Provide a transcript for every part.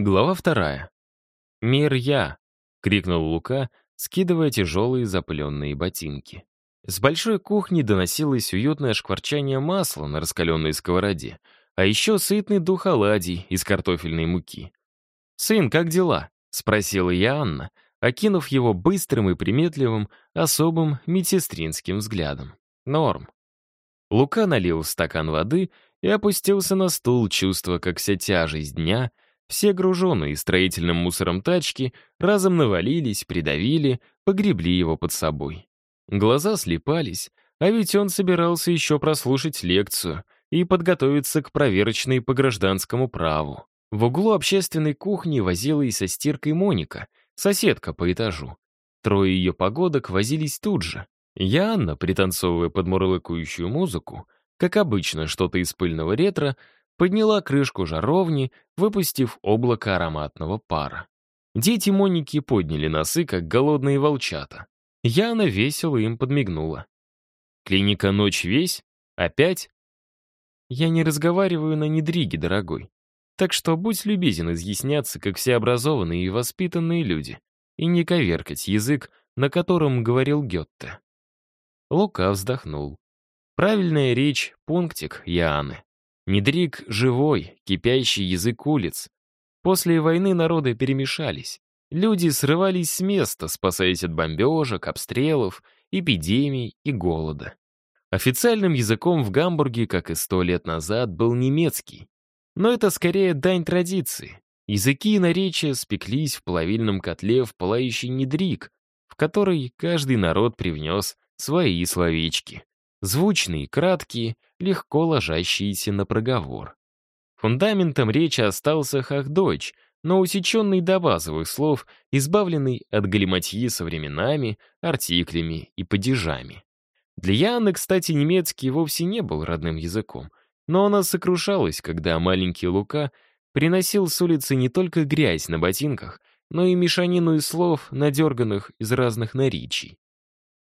Глава вторая. «Мир я!» — крикнул Лука, скидывая тяжелые запыленные ботинки. С большой кухни доносилось уютное шкварчание масла на раскаленной сковороде, а еще сытный дух оладий из картофельной муки. «Сын, как дела?» — спросила я Анна, окинув его быстрым и приметливым, особым медсестринским взглядом. «Норм». Лука налил в стакан воды и опустился на стул, чувствуя, как вся тяжесть дня — все груженные строительным мусором тачки разом навалились, придавили, погребли его под собой. Глаза слепались, а ведь он собирался еще прослушать лекцию и подготовиться к проверочной по гражданскому праву. В углу общественной кухни возилась со стиркой Моника, соседка по этажу. Трое ее погодок возились тут же. Я, Анна, пританцовывая под мурлыкающую музыку, как обычно, что-то из пыльного ретро, подняла крышку жаровни, выпустив облако ароматного пара. Дети Моники подняли носы, как голодные волчата. Яна весело им подмигнула. «Клиника «Ночь весь»? Опять?» «Я не разговариваю на недриге, дорогой. Так что будь любезен изъясняться, как все образованные и воспитанные люди, и не коверкать язык, на котором говорил Гетте». Лука вздохнул. Правильная речь — пунктик Яны. Недрик — живой, кипящий язык улиц. После войны народы перемешались. Люди срывались с места, спасаясь от бомбежек, обстрелов, эпидемий и голода. Официальным языком в Гамбурге, как и сто лет назад, был немецкий. Но это скорее дань традиции. Языки и наречия спеклись в плавильном котле в пылающий недрик, в который каждый народ привнес свои словечки. Звучные, краткие, легко ложащиеся на проговор. Фундаментом речи остался хахдойч, но усеченный до базовых слов, избавленный от галиматьи со временами, артиклями и падежами. Для Яны, кстати, немецкий вовсе не был родным языком, но она сокрушалась, когда маленький Лука приносил с улицы не только грязь на ботинках, но и мешанину из слов, надерганных из разных наричий.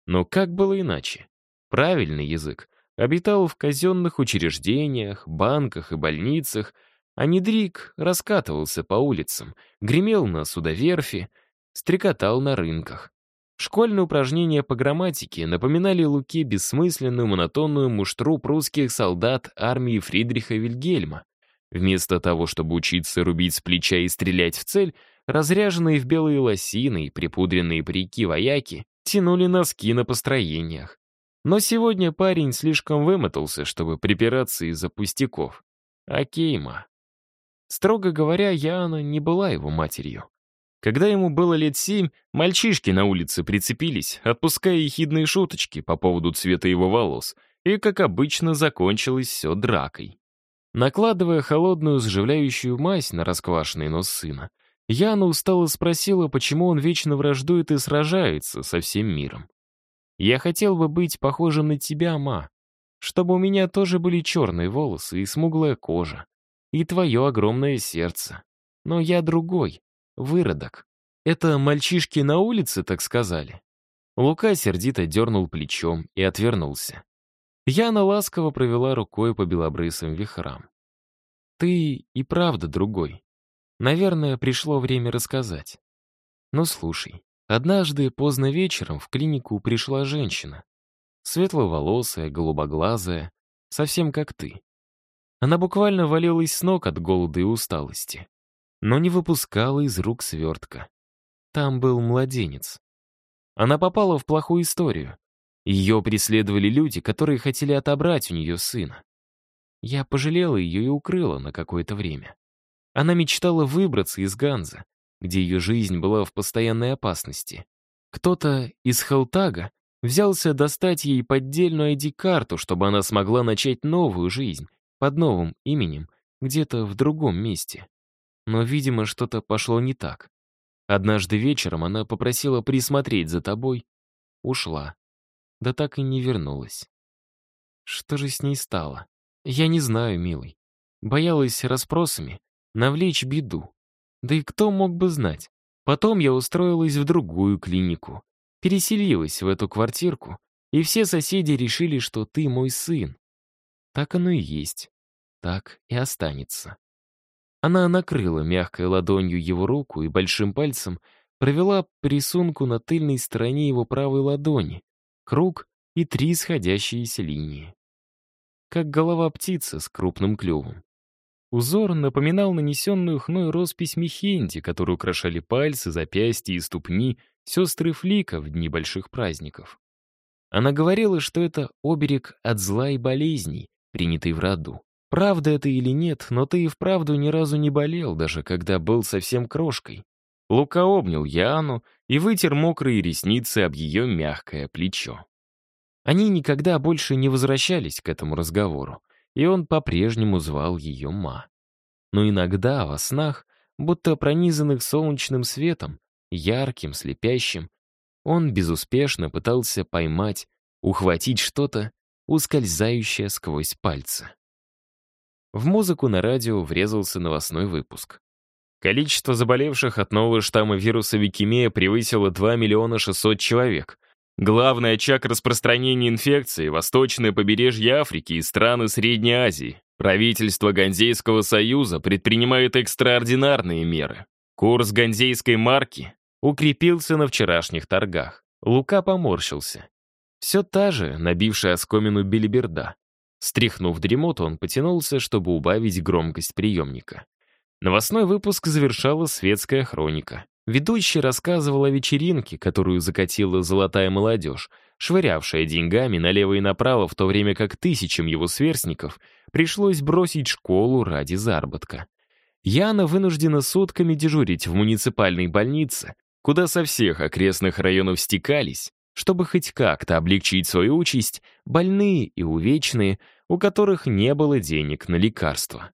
Но как было иначе? Правильный язык обитал в казенных учреждениях, банках и больницах, а Недрик раскатывался по улицам, гремел на судоверфи, стрекотал на рынках. Школьные упражнения по грамматике напоминали Луке бессмысленную монотонную муштру прусских солдат армии Фридриха Вильгельма. Вместо того, чтобы учиться рубить с плеча и стрелять в цель, разряженные в белые лосины и припудренные парики вояки тянули носки на построениях. Но сегодня парень слишком вымотался, чтобы припираться из-за пустяков. А Кейма... Строго говоря, Яна не была его матерью. Когда ему было лет семь, мальчишки на улице прицепились, отпуская ехидные шуточки по поводу цвета его волос, и, как обычно, закончилось все дракой. Накладывая холодную заживляющую мазь на расквашенный нос сына, Яна устало спросила, почему он вечно враждует и сражается со всем миром. Я хотел бы быть похожим на тебя, ма, чтобы у меня тоже были черные волосы и смуглая кожа, и твое огромное сердце. Но я другой, выродок. Это мальчишки на улице так сказали?» Лука сердито дернул плечом и отвернулся. Яна ласково провела рукой по белобрысым вихрам. «Ты и правда другой. Наверное, пришло время рассказать. Ну, слушай, Однажды поздно вечером в клинику пришла женщина. Светловолосая, голубоглазая, совсем как ты. Она буквально валилась с ног от голода и усталости, но не выпускала из рук свертка. Там был младенец. Она попала в плохую историю. Ее преследовали люди, которые хотели отобрать у нее сына. Я пожалела ее и укрыла на какое-то время. Она мечтала выбраться из Ганза, где ее жизнь была в постоянной опасности. Кто-то из Халтага взялся достать ей поддельную ID-карту, чтобы она смогла начать новую жизнь под новым именем где-то в другом месте. Но, видимо, что-то пошло не так. Однажды вечером она попросила присмотреть за тобой, ушла. Да так и не вернулась. Что же с ней стало? Я не знаю, милый. Боялась расспросами навлечь беду. Да и кто мог бы знать? Потом я устроилась в другую клинику, переселилась в эту квартирку, и все соседи решили, что ты мой сын. Так оно и есть. Так и останется. Она накрыла мягкой ладонью его руку и большим пальцем провела по рисунку на тыльной стороне его правой ладони, круг и три сходящиеся линии. Как голова птицы с крупным клювом. Узор напоминал нанесенную хной роспись Мехенди, которую украшали пальцы, запястья и ступни сестры Флика в дни больших праздников. Она говорила, что это оберег от зла и болезней, принятый в роду. Правда это или нет, но ты и вправду ни разу не болел, даже когда был совсем крошкой. Лука обнял Яну и вытер мокрые ресницы об ее мягкое плечо. Они никогда больше не возвращались к этому разговору, и он по-прежнему звал ее Ма. Но иногда во снах, будто пронизанных солнечным светом, ярким, слепящим, он безуспешно пытался поймать, ухватить что-то, ускользающее сквозь пальцы. В музыку на радио врезался новостной выпуск. Количество заболевших от нового штамма вируса Викимея превысило 2 миллиона 600 человек. Главный очаг распространения инфекции — восточное побережье Африки и страны Средней Азии. Правительство Ганзейского союза предпринимает экстраординарные меры. Курс ганзейской марки укрепился на вчерашних торгах. Лука поморщился. Все та же, набившая оскомину билиберда. Стряхнув дремоту, он потянулся, чтобы убавить громкость приемника. Новостной выпуск завершала светская хроника. Ведущий рассказывал о вечеринке, которую закатила золотая молодежь, швырявшая деньгами налево и направо, в то время как тысячам его сверстников пришлось бросить школу ради заработка. Яна вынуждена сутками дежурить в муниципальной больнице, куда со всех окрестных районов стекались, чтобы хоть как-то облегчить свою участь, больные и увечные, у которых не было денег на лекарства.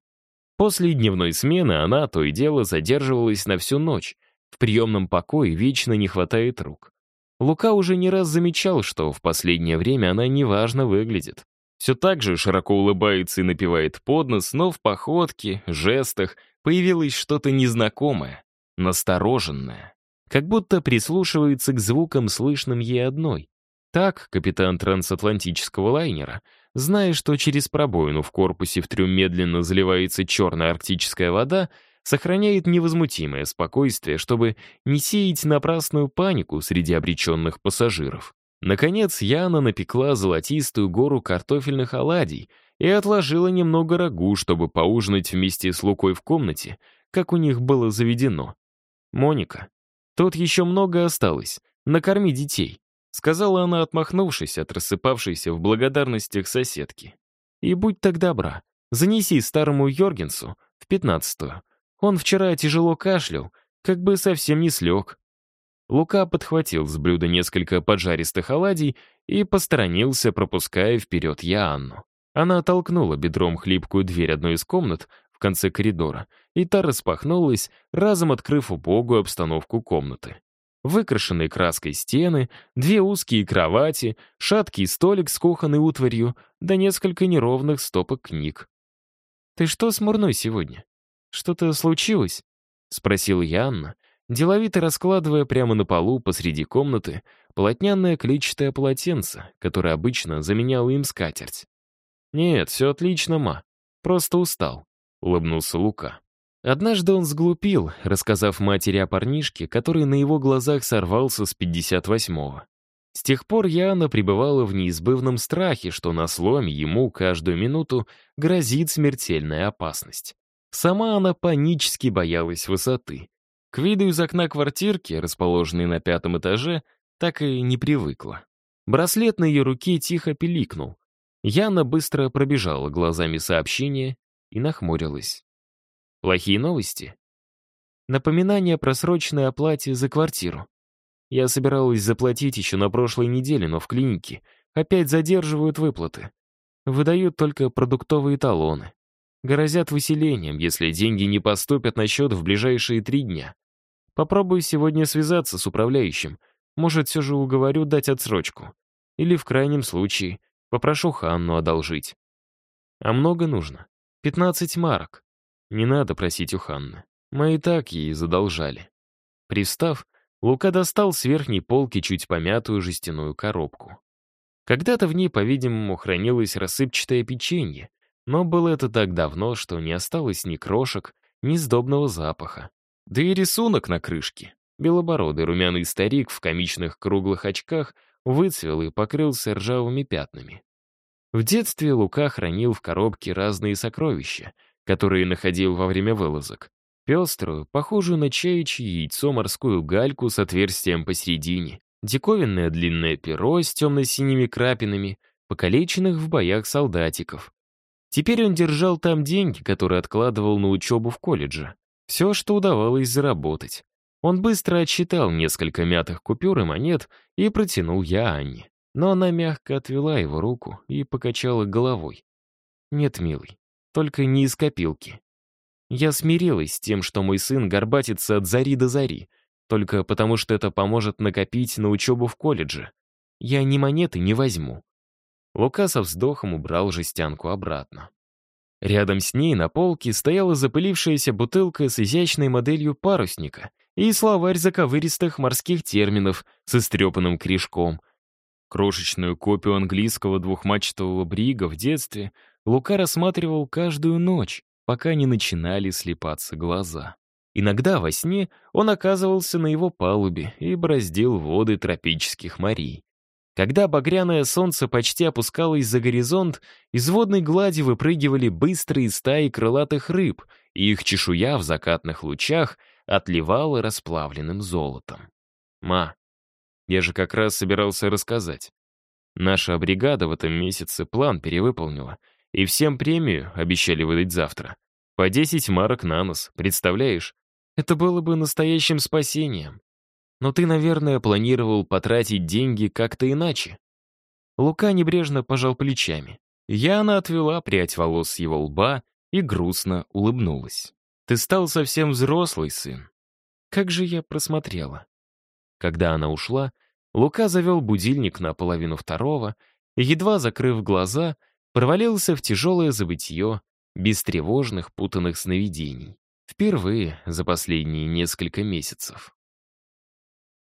После дневной смены она то и дело задерживалась на всю ночь. В приемном покое вечно не хватает рук. Лука уже не раз замечал, что в последнее время она неважно выглядит. Все так же широко улыбается и напевает под нос, но в походке, жестах появилось что-то незнакомое, настороженное. Как будто прислушивается к звукам, слышным ей одной. Так капитан трансатлантического лайнера, зная, что через пробоину в корпусе в трюм медленно заливается черная арктическая вода, сохраняет невозмутимое спокойствие, чтобы не сеять напрасную панику среди обреченных пассажиров. Наконец, Яна напекла золотистую гору картофельных оладий и отложила немного рагу, чтобы поужинать вместе с Лукой в комнате, как у них было заведено. «Моника, тут еще много осталось. Накорми детей», сказала она, отмахнувшись от рассыпавшейся в благодарностях соседки. «И будь так добра, занеси старому Йоргенсу в пятнадцатую. Он вчера тяжело кашлял, как бы совсем не слег». Лука подхватил с блюда несколько поджаристых оладий и посторонился, пропуская вперед Яанну. Она оттолкнула бедром хлипкую дверь одной из комнат в конце коридора, и та распахнулась, разом открыв убогую обстановку комнаты. Выкрашенные краской стены, две узкие кровати, шаткий столик с кухонной утварью, да несколько неровных стопок книг. «Ты что смурной сегодня? Что-то случилось?» — спросила я Анна, деловито раскладывая прямо на полу посреди комнаты полотняное клетчатое полотенце, которое обычно заменяло им скатерть. «Нет, все отлично, ма. Просто устал», — улыбнулся Лука. Однажды он сглупил, рассказав матери о парнишке, который на его глазах сорвался с 58-го. С тех пор Яна пребывала в неизбывном страхе, что на сломе ему каждую минуту грозит смертельная опасность. Сама она панически боялась высоты. К виду из окна квартирки, расположенной на пятом этаже, так и не привыкла. Браслет на ее руке тихо пиликнул. Яна быстро пробежала глазами сообщение и нахмурилась. Плохие новости? Напоминание о просроченной оплате за квартиру. Я собиралась заплатить еще на прошлой неделе, но в клинике опять задерживают выплаты. Выдают только продуктовые талоны. Грозят выселением, если деньги не поступят на счет в ближайшие три дня. Попробую сегодня связаться с управляющим. Может, все же уговорю дать отсрочку. Или, в крайнем случае, попрошу Ханну одолжить. А много нужно. 15 марок. Не надо просить у Ханны. Мы и так ей задолжали. Пристав, Лука достал с верхней полки чуть помятую жестяную коробку. Когда-то в ней, по-видимому, хранилось рассыпчатое печенье, но было это так давно, что не осталось ни крошек, ни сдобного запаха. Да и рисунок на крышке. Белобородый румяный старик в комичных круглых очках выцвел и покрылся ржавыми пятнами. В детстве Лука хранил в коробке разные сокровища, которые находил во время вылазок. Пеструю, похожую на чаячье яйцо морскую гальку с отверстием посередине, диковинное длинное перо с темно-синими крапинами, покалеченных в боях солдатиков. Теперь он держал там деньги, которые откладывал на учебу в колледже. Все, что удавалось заработать. Он быстро отсчитал несколько мятых купюр и монет и протянул я Анне. Но она мягко отвела его руку и покачала головой. «Нет, милый, только не из копилки. Я смирилась с тем, что мой сын горбатится от зари до зари, только потому что это поможет накопить на учебу в колледже. Я ни монеты не возьму». Лука со вздохом убрал жестянку обратно. Рядом с ней на полке стояла запылившаяся бутылка с изящной моделью парусника и словарь заковыристых морских терминов с истрепанным кружком. Крошечную копию английского двухмачтового брига в детстве Лука рассматривал каждую ночь, пока не начинали слепаться глаза. Иногда во сне он оказывался на его палубе и бороздил воды тропических морей. Когда багряное солнце почти опускалось за горизонт, из водной глади выпрыгивали быстрые стаи крылатых рыб, и их чешуя в закатных лучах отливала расплавленным золотом. «Ма, я же как раз собирался рассказать. Наша бригада в этом месяце план перевыполнила, и всем премию обещали выдать завтра. По 10 марок на нос, представляешь? Это было бы настоящим спасением. Но ты, наверное, планировал потратить деньги как-то иначе. Лука небрежно пожал плечами. Яна отвела прядь волос с его лба и грустно улыбнулась. «Ты стал совсем взрослый, сын. Как же я просмотрела». Когда она ушла, Лука завел будильник на половину второго и, едва закрыв глаза, провалился в тяжелое забытье без тревожных путанных сновидений. Впервые за последние несколько месяцев.